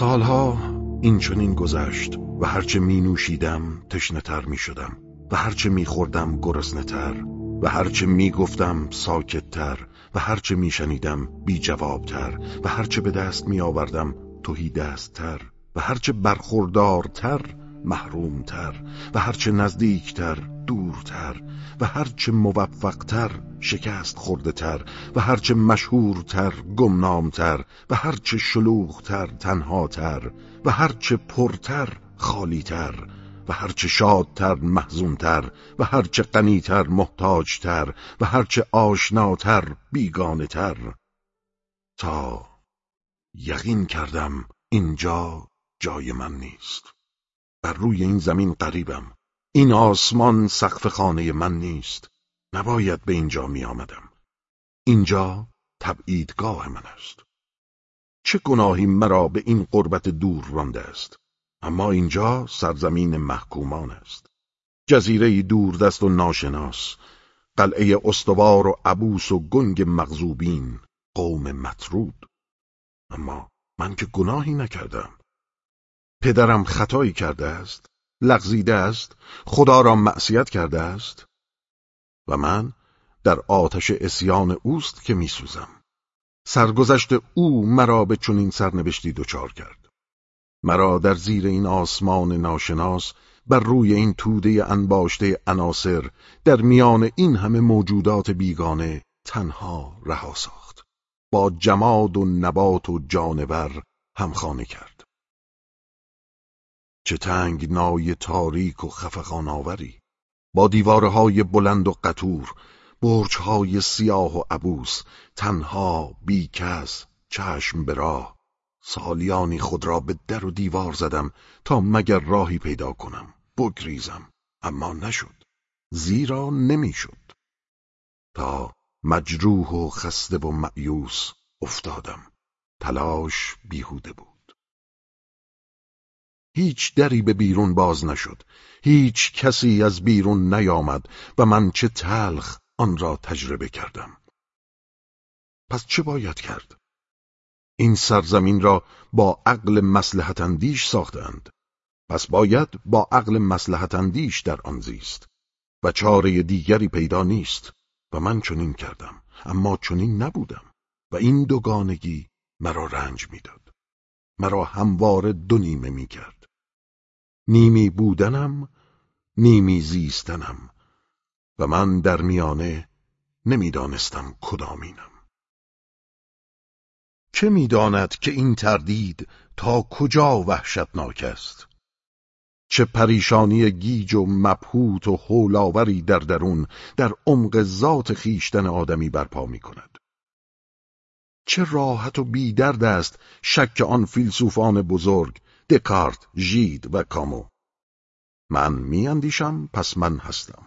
سالها این چنین گذشت و هرچه می نوشیدم تشنه تر می شدم و هرچه می خوردم گرسنه تر و هرچه می گفتم ساکت تر و هرچه می شنیدم بی جواب تر و هرچه به دست می آوردم توهی دست تر و هرچه برخوردارتر محرومتر و هرچه نزدیکتر دورتر و هرچه موفقتر شکست خورده تر و هرچه مشهورتر گمنامتر و هرچه شلوغتر تنهاتر و هرچه پرتر خالیتر و هرچه شادتر محزونتر و هرچه غنیتر محتاجتر و هرچه آشناتر بیگانهتر. تا یقین کردم اینجا جای من نیست. بر روی این زمین قریبم. این آسمان سقف خانه من نیست. نباید به اینجا می آمدم. اینجا تبعیدگاه من است. چه گناهی مرا به این قربت دور رانده است. اما اینجا سرزمین محکومان است. جزیره دوردست و ناشناس قلعه استوار و عبوس و گنگ مغزوبین قوم مطرود. اما من که گناهی نکردم. پدرم خطایی کرده است لغزیده است خدا را معصیت کرده است و من در آتش اسیان اوست که میسوزم. سرگذشت او مرا به چنین سرنوشتی دچار کرد. مرا در زیر این آسمان ناشناس بر روی این توده انباشته عناصر در میان این همه موجودات بیگانه تنها رها ساخت. با جماد و نبات و جانور همخانه کرد. چه تنگ نای تاریک و خفقان آوری. با دیوارهای بلند و قطور برجهای سیاه و عبوس تنها بی کس چشم به راه. سالیانی خود را به در و دیوار زدم تا مگر راهی پیدا کنم بگریزم. اما نشد. زیرا نمی‌شد. تا مجروح و خسته و معیوس افتادم. تلاش بیهوده بود. هیچ دری به بیرون باز نشد. هیچ کسی از بیرون نیامد و من چه تلخ آن را تجربه کردم. پس چه باید کرد؟ این سرزمین را با عقل مسلحت اندیش ساختند. پس باید با عقل مسلحت اندیش در آن زیست. و چاره دیگری پیدا نیست. و من چنین کردم. اما چنین نبودم. و این دوگانگی مرا رنج می‌داد. مرا همواره دو نیمه می‌کرد. نیمی بودنم نیمی زیستنم و من در میانه نمی‌دانستم کدامینم. چه می‌داند که این تردید تا کجا وحشتناک است؟ چه پریشانی گیج و مبهوت و حولاوری در درون در عمق ذات خیشتن آدمی برپا می کند چه راحت و بیدرد است شک آن فیلسوفان بزرگ دکارت، ژید و کامو. من میاندیشم پس من هستم.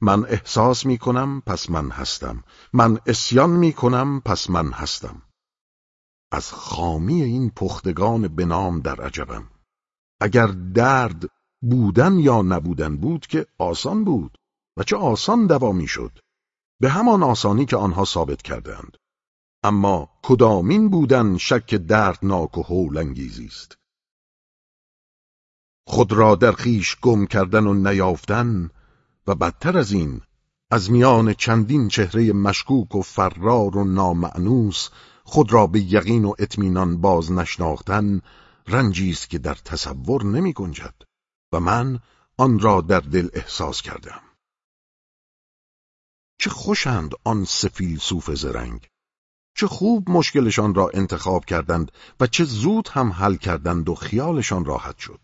من احساس می کنم پس من هستم. من اسیان می کنم پس من هستم. از خامی این پختگان به نام در عجبم. اگر درد بودن یا نبودن بود که آسان بود و چه آسان دوا شد به همان آسانی که آنها ثابت کردند اما کدامین بودن شک دردناک و هولانگیزی است. خود را در خیش گم کردن و نیافتن و بدتر از این از میان چندین چهره مشکوک و فرار و نامعنوس خود را به یقین و اطمینان باز نشناختن رنجی است که در تصور نمی گنجد و من آن را در دل احساس کردم. چه خوشند آن سفیل صوف زرنگ! چه خوب مشکلشان را انتخاب کردند و چه زود هم حل کردند و خیالشان راحت شد!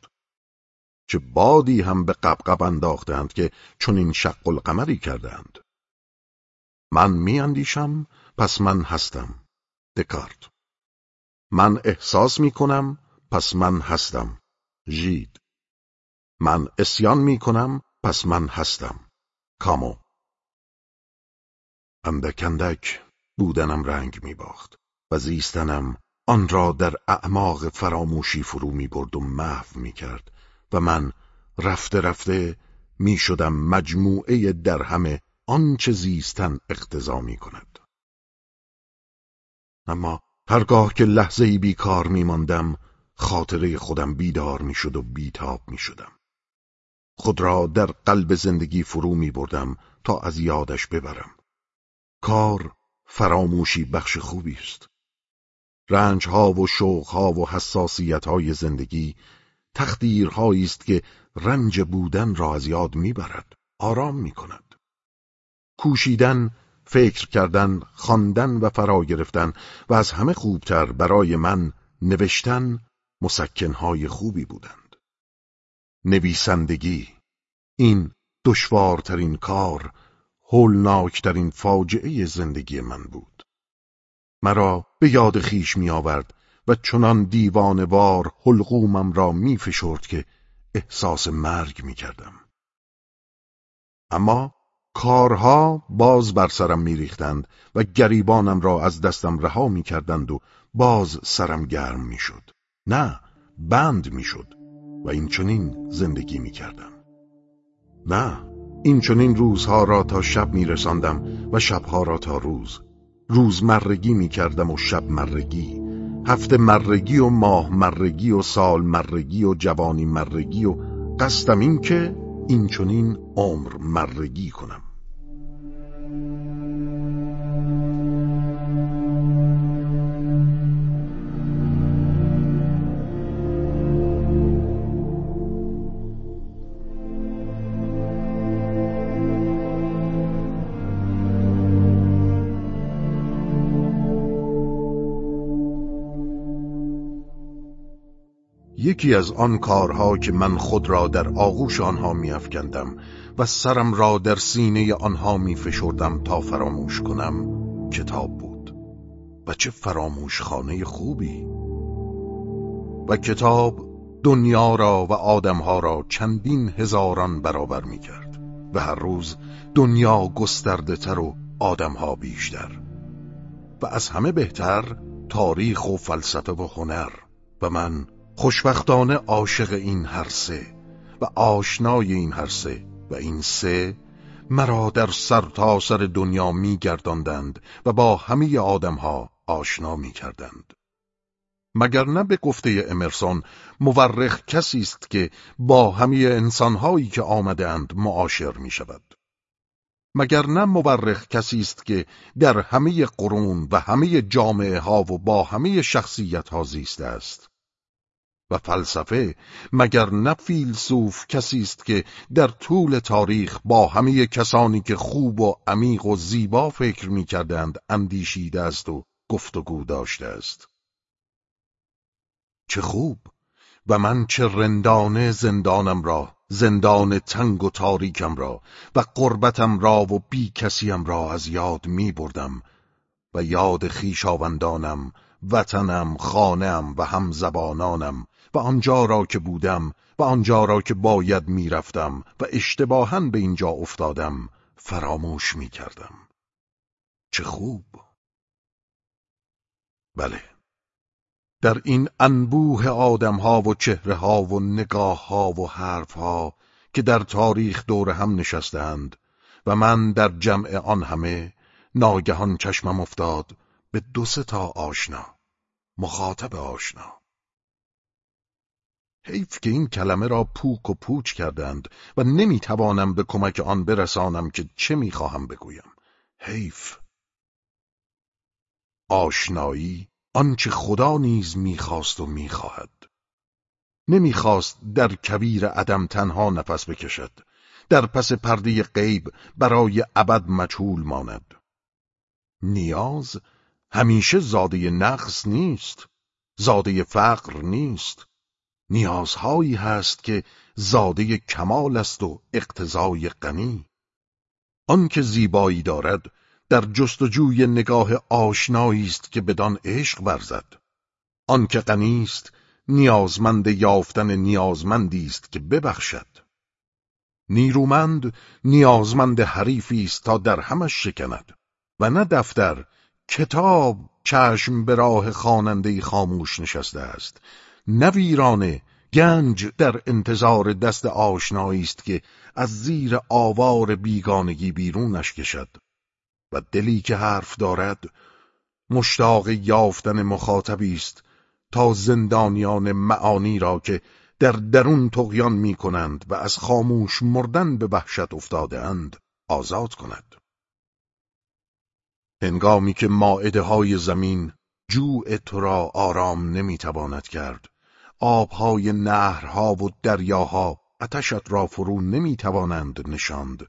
چه بادی هم به قبقب انداختند که چون این شق القمری کردند من میاندیشم پس من هستم. دکارت. من احساس می کنم پس من هستم. ژید. من اسیان می کنم پس من هستم. کامو. اندک اندک بودنم رنگ می باخت و زیستنم آن را در اعماق فراموشی فرو می برد و محو می کرد و من رفته رفته می شدم مجموعه در همه آنچه زیستن اقتضا می کند. اما هرگاه که لحظه بیکار می ماندم خاطره خودم بیدار می‌شد و بیتاب می شدم. خود را در قلب زندگی فرو می بردم تا از یادش ببرم. کار فراموشی بخش خوبی است. رنجها و شوقها و حساسیتهای زندگی تخدیرهایی است که رنج بودن را از یاد می‌برد آرام می‌کند. کوشیدن فکر کردن خواندن و فرا گرفتن و از همه خوبتر برای من نوشتن مسکنهای خوبی بودند. نویسندگی این دشوارترین کار هولناکترین فاجعه زندگی من بود. مرا به یاد خیش می آورد و چنان دیوانوار حلقومم را می فشرد که احساس مرگ می کردم. اما کارها باز بر سرم می ریختند و گریبانم را از دستم رها می کردند و باز سرم گرم می شد. نه بند می شد و این چنین زندگی می کردم. نه این چنین روزها را تا شب می رساندم و شبها را تا روز روز مرگی می و شب مرگی هفته مرگی و ماه مرگی و سال مرگی و جوانی مرگی و قصدم این که این چنین عمر مرگی کنم. یکی از آن کارها که من خود را در آغوش آنها میافکندم و سرم را در سینه آنها میفشردم تا فراموش کنم کتاب بود. و چه فراموش خانه خوبی! و کتاب دنیا را و آدمها را چندین هزاران برابر می‌کرد و هر روز دنیا گسترده تر و آدمها بیشتر. و از همه بهتر تاریخ و فلسفه و هنر. و من خوشبختانه عاشق این هر سه و آشنای این هر سه و این سه مرا در سر تا سر دنیا می گرداندند و با همه آدمها آشنا می کردند. مگر نه به گفته امرسون مورخ کسی است که با همه انسانهایی که آمدند معاشر می شود. مگر نه مورخ کسی است که در همه قرون و همه جامعه ها و با همه شخصیت ها زیسته است. و فلسفه مگر نه فیلسوف کسی است که در طول تاریخ با همه کسانی که خوب و عمیق و زیبا فکر می کردند اندیشیده است و گفتگو داشته است؟ چه خوب! و من چه رندانه زندانم را زندان تنگ و تاریکم را و قربتم را و بی کسیم را از یاد می بردم و یاد خیشاوندانم وطنم خانم و همزبانانم و آنجا را که بودم و آنجا را که باید می‌رفتم و اشتباها به اینجا افتادم فراموش می‌کردم. چه خوب! بله. در این انبوه آدمها و چهرهها و نگاهها و حرفها که در تاریخ دور هم نشستند و من در جمع آن همه ناگهان چشمم افتاد به دو تا آشنا مخاطب آشنا. حیف که این کلمه را پوک و پوچ کردند و نمی‌توانم به کمک آن برسانم که چه می‌خواهم بگویم. حیف. آشنایی آنچه خدا نیز می‌خواست و می‌خواهد. نمی‌خواست در کبیر عدم تنها نفس بکشد. در پس پرده غیب برای ابد مجهول ماند. نیاز همیشه زاده نقص نیست. زاده فقر نیست. نیازهایی هست که زاده کمال است و اقتضای غنی. آنکه زیبایی دارد در جستجوی نگاه آشنایی است که بدان عشق ورزد. آنکه غنی است نیازمند یافتن نیازمندی است که ببخشد. نیرومند نیازمند حریفی است تا در همش شکند و نه دفتر کتاب چشم به راه خواننده خاموش نشسته است. نویرانه گنج در انتظار دست آشنایی است که از زیر آوار بیگانگی بیرونش کشد و دلی که حرف دارد مشتاق یافتن مخاطبی است تا زندانیان معانی را که در درون تقیان می کنند و از خاموش مردن به وحشت افتاده اند آزاد کند. هنگامی که ماعده های زمین جوع تو را آرام نمی‌تواند کرد آبهای نهرها و دریاها اتشت را فرو نمی‌توانند نشاند.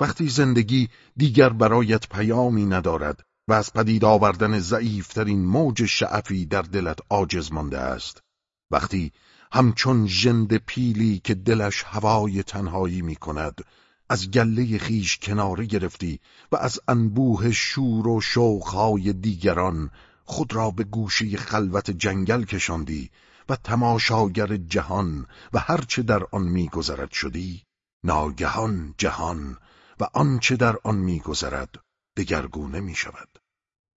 وقتی زندگی دیگر برایت پیامی ندارد و از پدید آوردن ضعیفترین موج شعفی در دلت عاجز مانده است. وقتی همچون ژند پیلی که دلش هوای تنهایی می کند از گله خیش کناره گرفتی و از انبوه شور و شوقهای دیگران خود را به گوشه خلوت جنگل کشاندی و تماشاگر جهان و هرچه در آن میگذرد شدی ناگهان جهان و آنچه در آن میگذرد دگرگونه می شود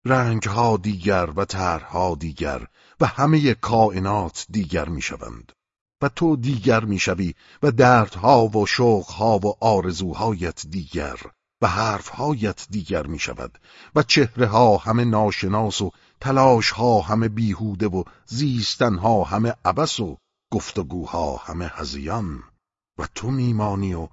رنگها دیگر و طرحها دیگر و همه کائنات دیگر می شوند و تو دیگر می‌شوی و دردها و شوقها و آرزوهایت دیگر و حرفهایت دیگر می شود و چهره ها همه ناشناس و تلاش ها همه بیهوده و زیستن ها همه عبس و گفتگوها همه هزیان. و تو میمانی و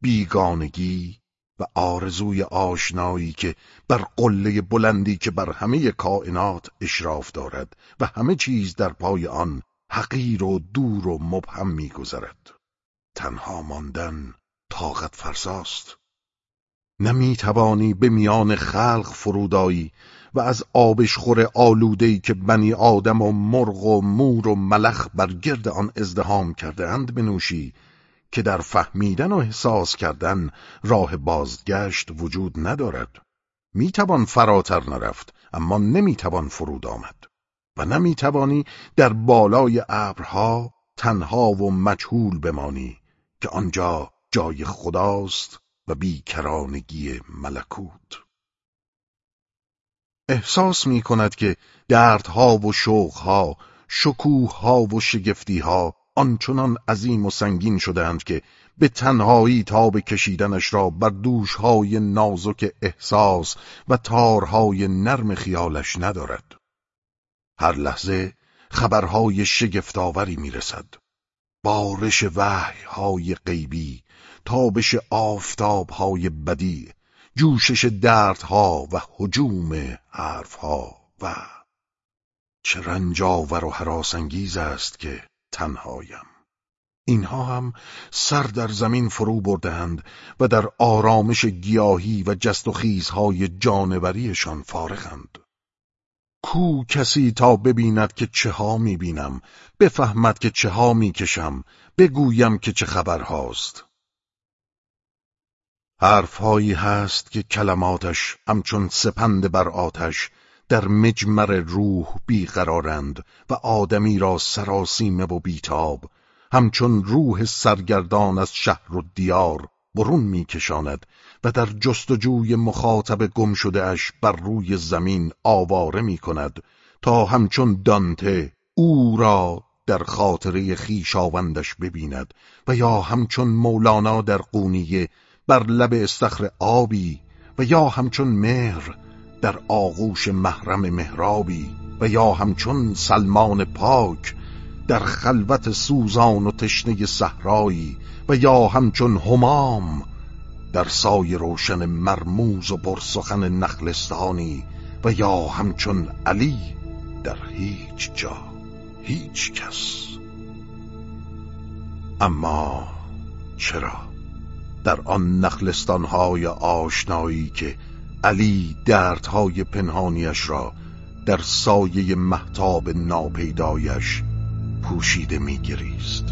بیگانگی و آرزوی آشنایی که بر قله بلندی که بر همه کائنات اشراف دارد و همه چیز در پای آن حقیر و دور و مبهم میگذرد. تنها ماندن طاقت فرساست. نمی‌توانی به میان خلق فرودایی و از آبشخور آلودهی که بنی آدم و مرغ و مور و ملخ بر گرد آن ازدهام کرده اند بنوشی که در فهمیدن و احساس کردن راه بازگشت وجود ندارد. می‌توان فراتر نرفت اما نمی‌توان فرود آمد و نمی‌توانی در بالای ابرها تنها و مجهول بمانی که آنجا جای خداست و بیکرانگی ملکوت. احساس می کند که دردها و شوقها شکوهها و شگفتیها آنچنان عظیم و سنگین شدند که به تنهایی تاب کشیدنش را بر دوشهای نازک احساس و تارهای نرم خیالش ندارد. هر لحظه خبرهای شگفتآوری می‌رسد. بارش وحیهای غیبی تابش آفتابهای بدی جوشش دردها و حجوم حرفها و چه رنجاور و حراسانگیز است که تنهایم. اینها هم سر در زمین فرو بردهند و در آرامش گیاهی و جست و خیزهای جانوریشان فارغند. کو کسی تا ببیند که چه ها می‌بینم بفهمد که چه ها می‌کشم بگویم که چه خبر هاست حرفهایی هست که کلماتش همچون سپند بر آتش در مجمر روح بیقرارند و آدمی را سراسیمه و بیتاب. همچون روح سرگردان از شهر و دیار برون میکشاند و در جستجوی مخاطب گم بر روی زمین آواره می کند تا همچون دانته او را در خاطره خیشاوندش ببیند و یا همچون مولانا در قونیه بر لب استخر آبی و یا همچون مهر در آغوش محرم مهرابی و یا همچون سلمان پاک در خلوت سوزان و تشنه صحرایی و یا همچون همام در سای روشن مرموز و برسخن نخلستانی و یا همچون علی در هیچ جا هیچ کس. اما چرا؟ در آن نخلستانهای آشنایی که علی دردهای پنهانیش را در سایه محتاب ناپیدایش پوشیده میگریست.